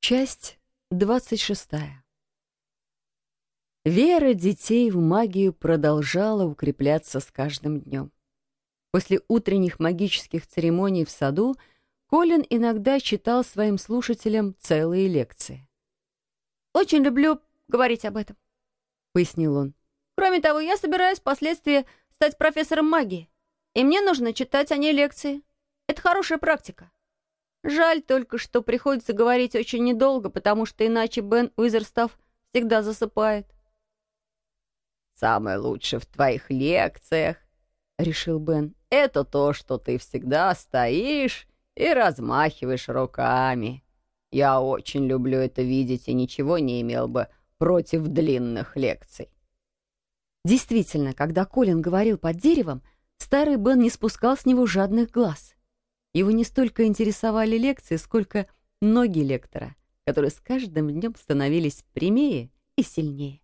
Часть двадцать шестая. Вера детей в магию продолжала укрепляться с каждым днем. После утренних магических церемоний в саду Колин иногда читал своим слушателям целые лекции. «Очень люблю говорить об этом», — пояснил он. «Кроме того, я собираюсь впоследствии стать профессором магии, и мне нужно читать о ней лекции. Это хорошая практика. Жаль только, что приходится говорить очень недолго, потому что иначе Бен Уизерстав всегда засыпает. «Самое лучшее в твоих лекциях», — решил Бен, — «это то, что ты всегда стоишь и размахиваешь руками. Я очень люблю это видеть и ничего не имел бы против длинных лекций». Действительно, когда Колин говорил под деревом, старый Бен не спускал с него жадных глаз. Его не столько интересовали лекции, сколько ноги лектора, которые с каждым днем становились прямее и сильнее.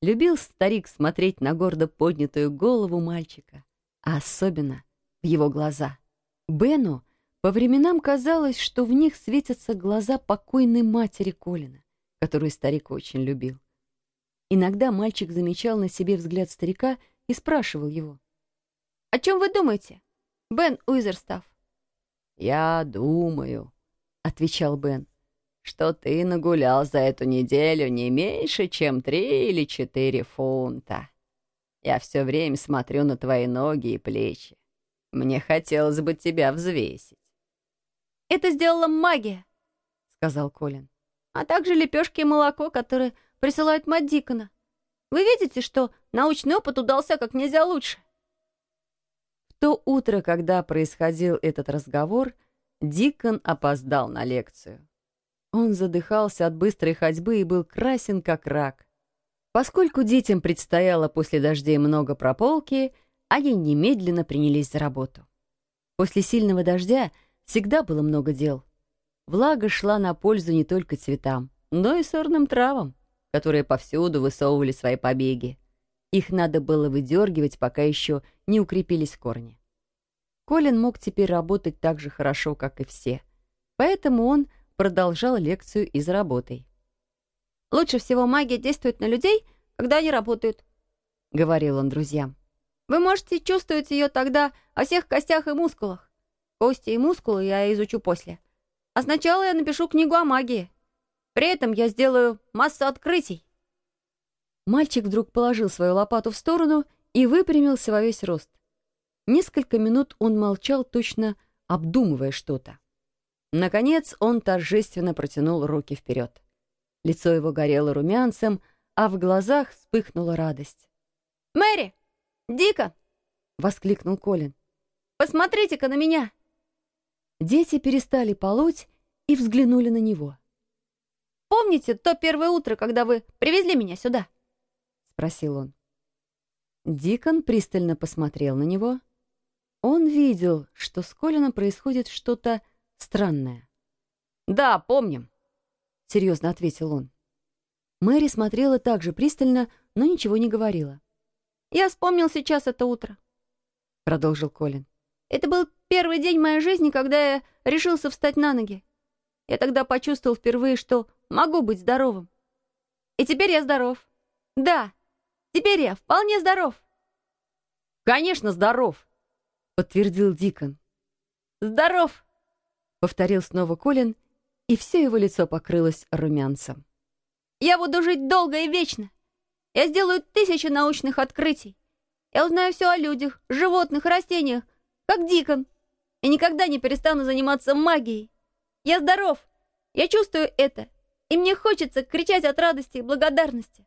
Любил старик смотреть на гордо поднятую голову мальчика, а особенно в его глаза. Бену по временам казалось, что в них светятся глаза покойной матери Колина, которую старик очень любил. Иногда мальчик замечал на себе взгляд старика и спрашивал его. «О чем вы думаете, Бен Уизерстав?» «Я думаю», — отвечал Бен, «что ты нагулял за эту неделю не меньше, чем три или четыре фунта. Я все время смотрю на твои ноги и плечи. Мне хотелось бы тебя взвесить». «Это сделала магия», — сказал Колин. «А также лепешки и молоко, которые присылает мать. Вы видите, что научный опыт удался как нельзя лучше?» То утро, когда происходил этот разговор, Дикон опоздал на лекцию. Он задыхался от быстрой ходьбы и был красен, как рак. Поскольку детям предстояло после дождей много прополки, они немедленно принялись за работу. После сильного дождя всегда было много дел. Влага шла на пользу не только цветам, но и сорным травам, которые повсюду высовывали свои побеги. Их надо было выдергивать, пока еще не укрепились корни. Колин мог теперь работать так же хорошо, как и все. Поэтому он продолжал лекцию и за работой. «Лучше всего магия действует на людей, когда они работают», — говорил он друзьям. «Вы можете чувствовать ее тогда о всех костях и мускулах. Кости и мускулы я изучу после. А сначала я напишу книгу о магии. При этом я сделаю массу открытий». Мальчик вдруг положил свою лопату в сторону и выпрямился во весь рост. Несколько минут он молчал, точно обдумывая что-то. Наконец он торжественно протянул руки вперед. Лицо его горело румянцем, а в глазах вспыхнула радость. «Мэри! Дика!» — воскликнул Колин. «Посмотрите-ка на меня!» Дети перестали полоть и взглянули на него. «Помните то первое утро, когда вы привезли меня сюда?» — спросил он. Дикон пристально посмотрел на него. Он видел, что с Колином происходит что-то странное. «Да, помним», — серьезно ответил он. Мэри смотрела так же пристально, но ничего не говорила. «Я вспомнил сейчас это утро», — продолжил Колин. «Это был первый день моей жизни, когда я решился встать на ноги. Я тогда почувствовал впервые, что могу быть здоровым. И теперь я здоров. Да, теперь я вполне здоров». «Конечно, здоров», — подтвердил Дикон. «Здоров!» — повторил снова Колин, и все его лицо покрылось румянцем. «Я буду жить долго и вечно. Я сделаю тысячи научных открытий. Я узнаю все о людях, животных, растениях, как Дикон, и никогда не перестану заниматься магией. Я здоров, я чувствую это, и мне хочется кричать от радости и благодарности.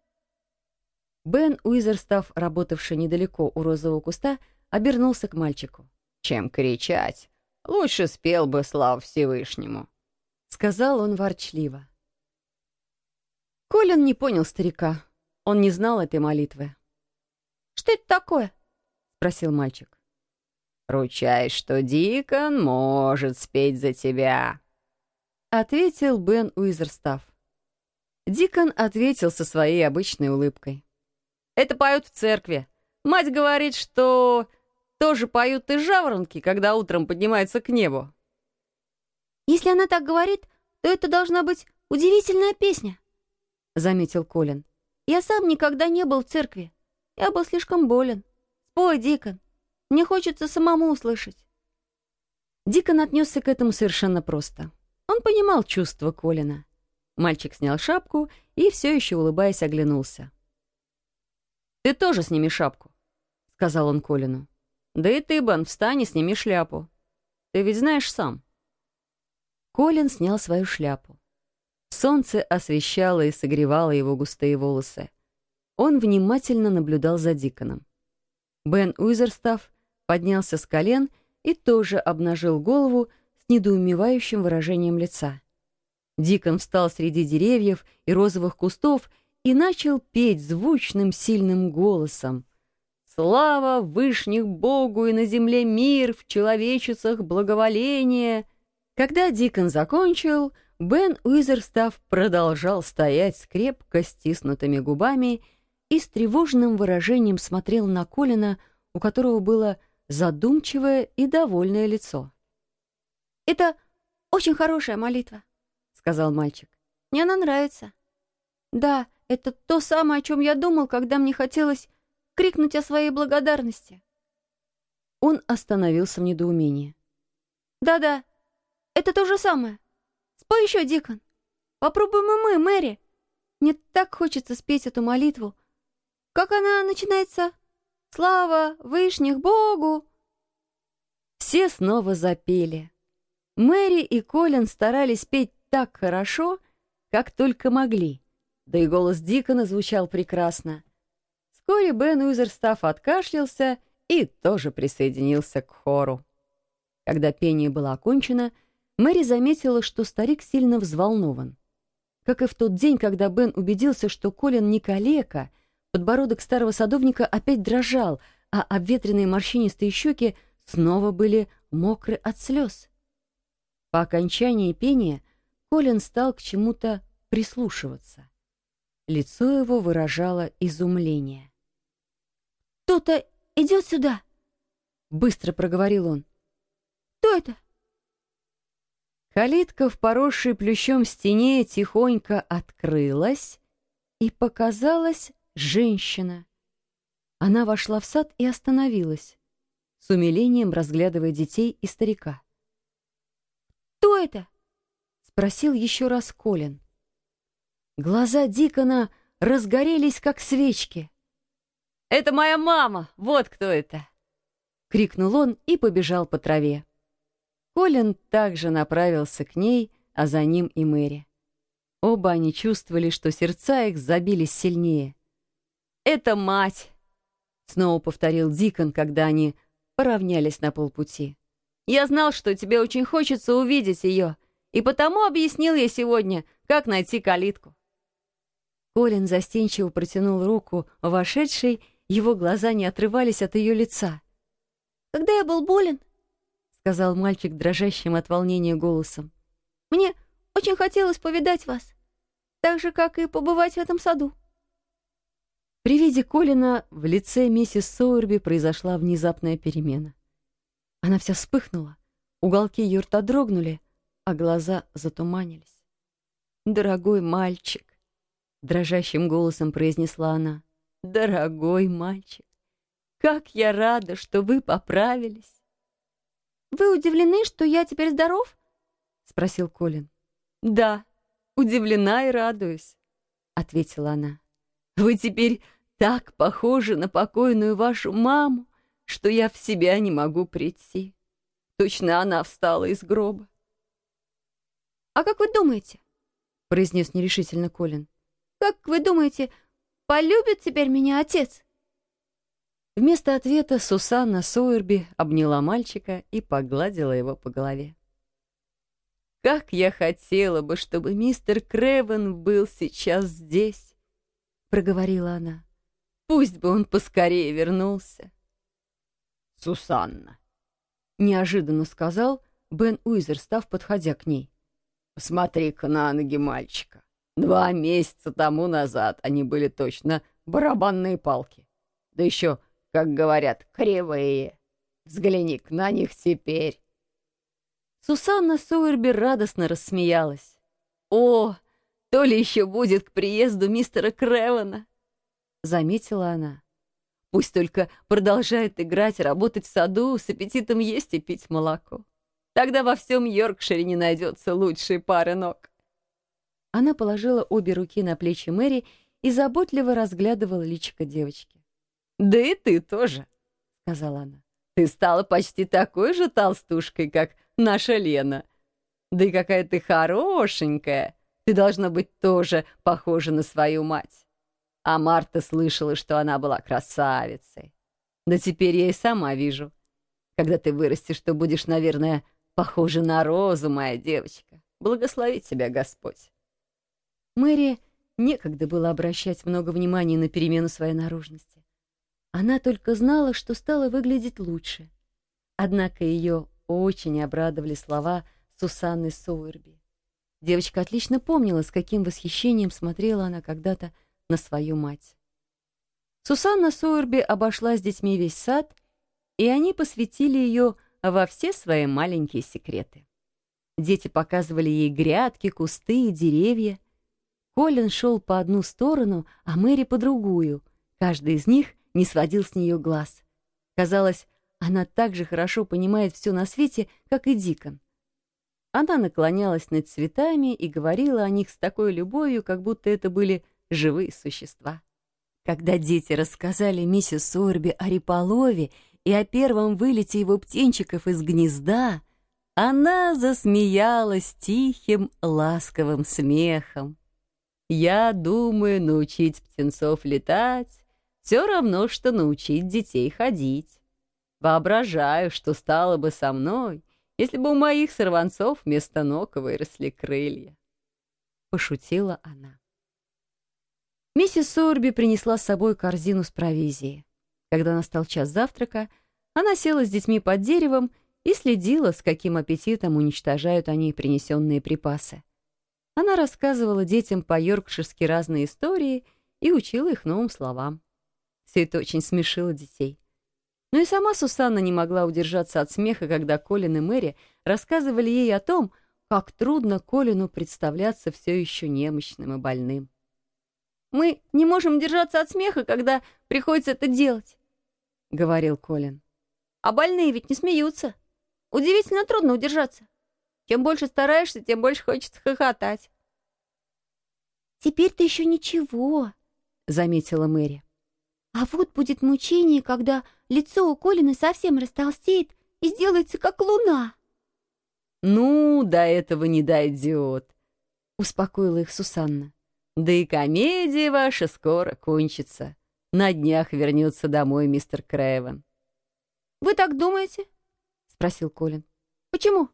Бен Уизерстав, работавший недалеко у розового куста, обернулся к мальчику. «Чем кричать? Лучше спел бы слав Всевышнему», — сказал он ворчливо. Колин не понял старика. Он не знал этой молитвы. «Что это такое?» — спросил мальчик. «Ручай, что Дикон может спеть за тебя», — ответил Бен Уизерстав. Дикон ответил со своей обычной улыбкой. Это поют в церкви. Мать говорит, что тоже поют и жаворонки, когда утром поднимаются к небу. Если она так говорит, то это должна быть удивительная песня», — заметил Колин. «Я сам никогда не был в церкви. Я был слишком болен. Спой, Дикон. Мне хочется самому услышать». Дикон отнесся к этому совершенно просто. Он понимал чувства Колина. Мальчик снял шапку и, все еще улыбаясь, оглянулся. «Ты тоже сними шапку», — сказал он Колину. «Да и ты, Бен, встань и сними шляпу. Ты ведь знаешь сам». Колин снял свою шляпу. Солнце освещало и согревало его густые волосы. Он внимательно наблюдал за Диконом. Бен Уизерстав поднялся с колен и тоже обнажил голову с недоумевающим выражением лица. Дикон встал среди деревьев и розовых кустов и начал петь звучным сильным голосом. «Слава вышних Богу и на земле мир, в человечицах благоволение!» Когда Дикон закончил, Бен Уизерстав продолжал стоять с крепко стиснутыми губами и с тревожным выражением смотрел на Колина, у которого было задумчивое и довольное лицо. «Это очень хорошая молитва», — сказал мальчик. «Мне она нравится. Да, это то самое, о чем я думал, когда мне хотелось крикнуть о своей благодарности». Он остановился в недоумении. «Да-да, это то же самое. Спой еще, Дикон. Попробуем и мы, Мэри. Мне так хочется спеть эту молитву. Как она начинается? Слава Вышних Богу!» Все снова запели. Мэри и Колин старались петь так хорошо, как только могли. Да и голос Дикона звучал прекрасно. Вскоре Бен Уизерстаф откашлялся и тоже присоединился к хору. Когда пение было окончено, Мэри заметила, что старик сильно взволнован. Как и в тот день, когда Бен убедился, что Колин не калека, подбородок старого садовника опять дрожал, а обветренные морщинистые щеки снова были мокры от слез. По окончании пения Колин стал к чему-то прислушиваться. Лицо его выражало изумление. «Кто-то идет сюда!» — быстро проговорил он. «Кто это?» Калитка в поросшей плющом стене тихонько открылась, и показалась женщина. Она вошла в сад и остановилась, с умилением разглядывая детей и старика. «Кто это?» — спросил еще раз Колин. Глаза Дикона разгорелись, как свечки. «Это моя мама! Вот кто это!» — крикнул он и побежал по траве. Колин также направился к ней, а за ним и Мэри. Оба они чувствовали, что сердца их забились сильнее. «Это мать!» — снова повторил Дикон, когда они поравнялись на полпути. «Я знал, что тебе очень хочется увидеть ее, и потому объяснил ей сегодня, как найти калитку». Колин застенчиво протянул руку вошедшей, его глаза не отрывались от ее лица. «Когда я был болен», — сказал мальчик дрожащим от волнения голосом, — «мне очень хотелось повидать вас, так же, как и побывать в этом саду». При виде Колина в лице миссис Соуэрби произошла внезапная перемена. Она вся вспыхнула, уголки ее рта дрогнули, а глаза затуманились. «Дорогой мальчик!» Дрожащим голосом произнесла она. Дорогой мальчик, как я рада, что вы поправились. Вы удивлены, что я теперь здоров? спросил Колин. Да, удивлена и радуюсь, ответила она. Вы теперь так похожи на покойную вашу маму, что я в себя не могу прийти. Точно она встала из гроба. «А как вы думаете?» — произнес нерешительно Колин. Как вы думаете, полюбит теперь меня отец?» Вместо ответа Сусанна Сойерби обняла мальчика и погладила его по голове. «Как я хотела бы, чтобы мистер Кревен был сейчас здесь!» — проговорила она. «Пусть бы он поскорее вернулся!» «Сусанна!» — неожиданно сказал Бен Уизерстав, подходя к ней. «Посмотри-ка на ноги мальчика. Два месяца тому назад они были точно барабанные палки. Да еще, как говорят, кривые. взгляни на них теперь. Сусанна Суэрби радостно рассмеялась. «О, то ли еще будет к приезду мистера Кревана», — заметила она. «Пусть только продолжает играть, работать в саду, с аппетитом есть и пить молоко. Тогда во всем Йоркшире не найдется лучшей пары ног». Она положила обе руки на плечи Мэри и заботливо разглядывала личико девочки. «Да и ты тоже», — сказала она. «Ты стала почти такой же толстушкой, как наша Лена. Да и какая ты хорошенькая. Ты должна быть тоже похожа на свою мать. А Марта слышала, что она была красавицей. Да теперь я и сама вижу. Когда ты вырастешь, то будешь, наверное, похожа на розу, моя девочка. Благослови тебя Господь. Мэри некогда было обращать много внимания на перемену своей наружности. Она только знала, что стала выглядеть лучше. Однако ее очень обрадовали слова Сусанны Соуэрби. Девочка отлично помнила, с каким восхищением смотрела она когда-то на свою мать. Сусанна Сойерби обошла с детьми весь сад, и они посвятили ее во все свои маленькие секреты. Дети показывали ей грядки, кусты и деревья. Колин шел по одну сторону, а Мэри по другую. Каждый из них не сводил с нее глаз. Казалось, она так же хорошо понимает все на свете, как и Дикон. Она наклонялась над цветами и говорила о них с такой любовью, как будто это были живые существа. Когда дети рассказали миссис Сорби о Риполове и о первом вылете его птенчиков из гнезда, она засмеялась тихим, ласковым смехом. «Я думаю, научить птенцов летать все равно, что научить детей ходить. Воображаю, что стало бы со мной, если бы у моих сорванцов вместо ног выросли крылья. Пошутила она. Миссис Сорби принесла с собой корзину с провизией. Когда настал час завтрака, она села с детьми под деревом и следила, с каким аппетитом уничтожают они принесенные припасы. Она рассказывала детям по-йоркширски разные истории и учила их новым словам. Все это очень смешило детей. Но и сама Сусанна не могла удержаться от смеха, когда Колин и Мэри рассказывали ей о том, как трудно Колину представляться все еще немощным и больным. «Мы не можем держаться от смеха, когда приходится это делать», — говорил Колин. «А больные ведь не смеются. Удивительно трудно удержаться. Чем больше стараешься, тем больше хочется хохотать». «Теперь-то еще ничего», — заметила Мэри. А вот будет мучение, когда лицо у Колина совсем растолстеет и сделается как луна. «Ну, до этого не дойдет», — успокоила их Сусанна. «Да и комедия ваша скоро кончится. На днях вернется домой мистер Крэйвен». «Вы так думаете?» — спросил Колин. «Почему?»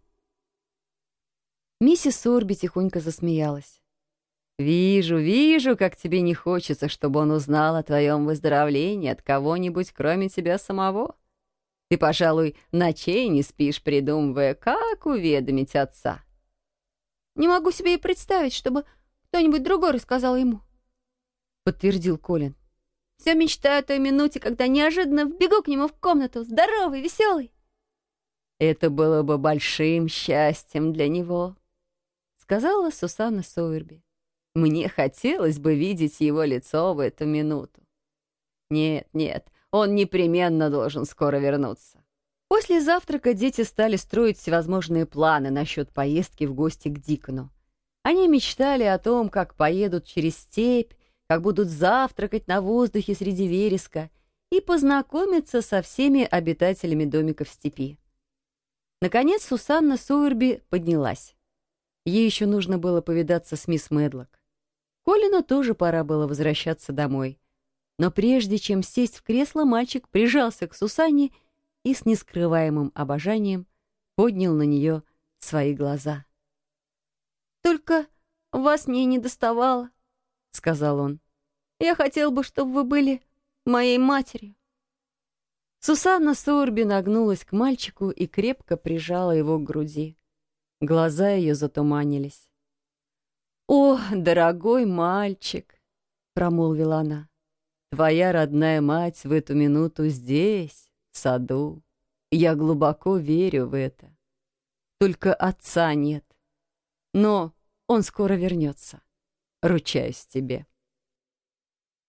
Миссис Сорби тихонько засмеялась. «Вижу, вижу, как тебе не хочется, чтобы он узнал о твоем выздоровлении от кого-нибудь, кроме тебя самого. Ты, пожалуй, ночей не спишь, придумывая, как уведомить отца». «Не могу себе и представить, чтобы кто-нибудь другой рассказал ему», — подтвердил Колин. «Все мечтаю о той минуте, когда неожиданно вбегу к нему в комнату, здоровый, веселый». «Это было бы большим счастьем для него», — сказала Сусанна Сойерби. Мне хотелось бы видеть его лицо в эту минуту. Нет, нет, он непременно должен скоро вернуться. После завтрака дети стали строить всевозможные планы насчет поездки в гости к Дикону. Они мечтали о том, как поедут через степь, как будут завтракать на воздухе среди вереска и познакомиться со всеми обитателями домиков степи. Наконец Сусанна Суэрби поднялась. Ей еще нужно было повидаться с мисс Медлок. Колину тоже пора было возвращаться домой. Но прежде чем сесть в кресло, мальчик прижался к Сусанне и с нескрываемым обожанием поднял на нее свои глаза. «Только вас мне не доставало», — сказал он. «Я хотел бы, чтобы вы были моей матерью». Сусанна Сорби нагнулась к мальчику и крепко прижала его к груди. Глаза ее затуманились. «О, дорогой мальчик!» — промолвила она. «Твоя родная мать в эту минуту здесь, в саду. Я глубоко верю в это. Только отца нет. Но он скоро вернется. Ручаюсь тебе.